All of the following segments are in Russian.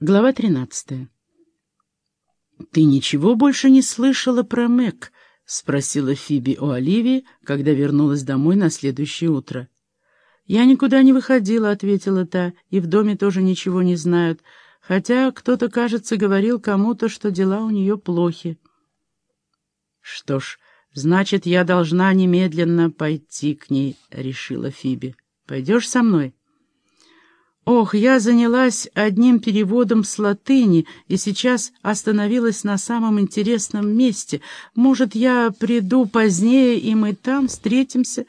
Глава 13. «Ты ничего больше не слышала про Мэг?» — спросила Фиби у Оливии, когда вернулась домой на следующее утро. «Я никуда не выходила», — ответила та, — «и в доме тоже ничего не знают, хотя кто-то, кажется, говорил кому-то, что дела у нее плохи». «Что ж, значит, я должна немедленно пойти к ней», — решила Фиби. «Пойдешь со мной?» Ох, я занялась одним переводом с латыни и сейчас остановилась на самом интересном месте. Может, я приду позднее, и мы там встретимся?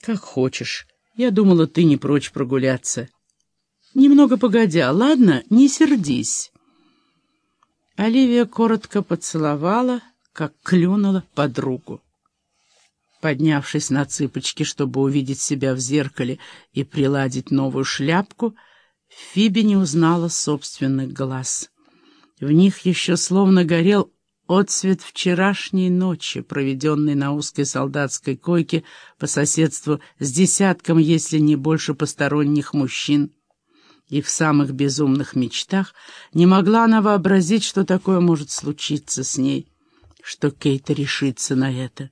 Как хочешь. Я думала, ты не прочь прогуляться. Немного погодя, ладно? Не сердись. Оливия коротко поцеловала, как клюнула подругу. Поднявшись на цыпочки, чтобы увидеть себя в зеркале и приладить новую шляпку, Фиби не узнала собственных глаз. В них еще словно горел отцвет вчерашней ночи, проведенной на узкой солдатской койке по соседству с десятком, если не больше, посторонних мужчин. И в самых безумных мечтах не могла она вообразить, что такое может случиться с ней, что Кейта решится на это.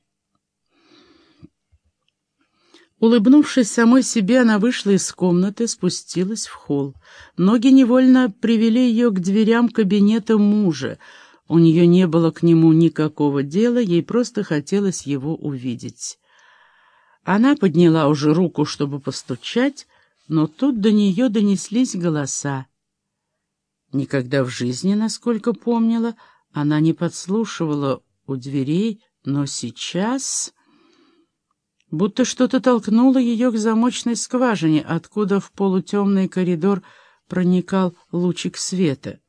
Улыбнувшись самой себе, она вышла из комнаты, спустилась в холл. Ноги невольно привели ее к дверям кабинета мужа. У нее не было к нему никакого дела, ей просто хотелось его увидеть. Она подняла уже руку, чтобы постучать, но тут до нее донеслись голоса. Никогда в жизни, насколько помнила, она не подслушивала у дверей, но сейчас будто что-то толкнуло ее к замочной скважине, откуда в полутемный коридор проникал лучик света.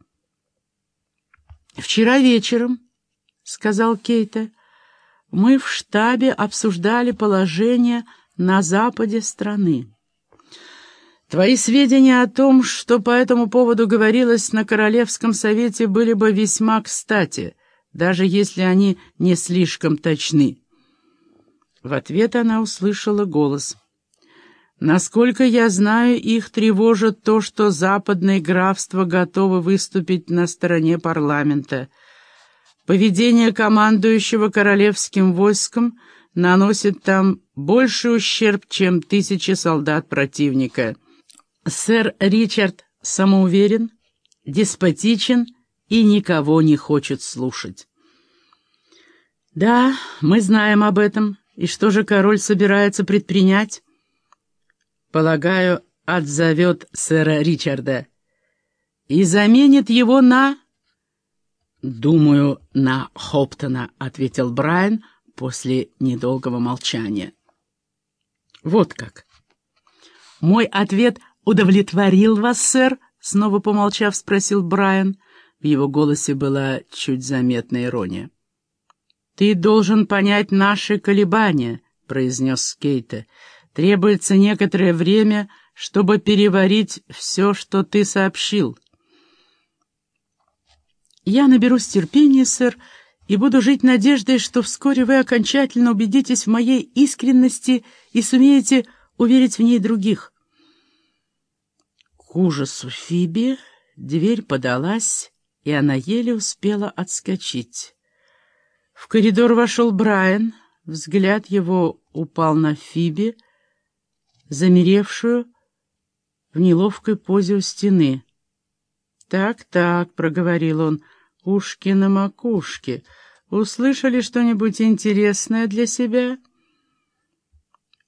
«Вчера вечером», — сказал Кейта, — «мы в штабе обсуждали положение на западе страны. Твои сведения о том, что по этому поводу говорилось на Королевском совете, были бы весьма кстати, даже если они не слишком точны». В ответ она услышала голос. «Насколько я знаю, их тревожит то, что западные графства готовы выступить на стороне парламента. Поведение командующего королевским войском наносит там больший ущерб, чем тысячи солдат противника. Сэр Ричард самоуверен, деспотичен и никого не хочет слушать». «Да, мы знаем об этом», и что же король собирается предпринять? Полагаю, отзовет сэра Ричарда и заменит его на... «Думаю, на Хоптона», — ответил Брайан после недолгого молчания. «Вот как». «Мой ответ удовлетворил вас, сэр?» — снова помолчав, спросил Брайан. В его голосе была чуть заметная ирония. «Ты должен понять наши колебания», — произнес Кейта. «Требуется некоторое время, чтобы переварить все, что ты сообщил». «Я наберусь терпения, сэр, и буду жить надеждой, что вскоре вы окончательно убедитесь в моей искренности и сумеете уверить в ней других». К ужасу Фиби дверь подалась, и она еле успела отскочить. В коридор вошел Брайан. Взгляд его упал на Фиби, замеревшую в неловкой позе у стены. «Так-так», — проговорил он, — «ушки на макушке. Услышали что-нибудь интересное для себя?»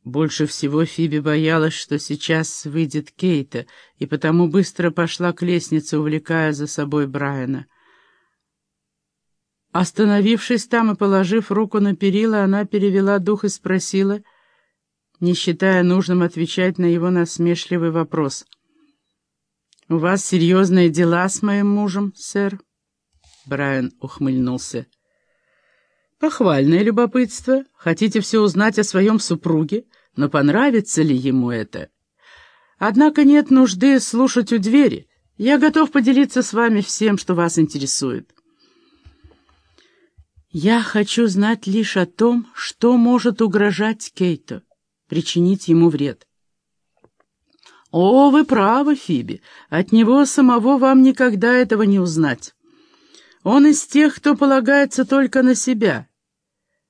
Больше всего Фиби боялась, что сейчас выйдет Кейта, и потому быстро пошла к лестнице, увлекая за собой Брайана. Остановившись там и положив руку на перила, она перевела дух и спросила, не считая нужным отвечать на его насмешливый вопрос. «У вас серьезные дела с моим мужем, сэр?» Брайан ухмыльнулся. «Похвальное любопытство. Хотите все узнать о своем супруге, но понравится ли ему это? Однако нет нужды слушать у двери. Я готов поделиться с вами всем, что вас интересует». Я хочу знать лишь о том, что может угрожать Кейту, причинить ему вред. «О, вы правы, Фиби. От него самого вам никогда этого не узнать. Он из тех, кто полагается только на себя.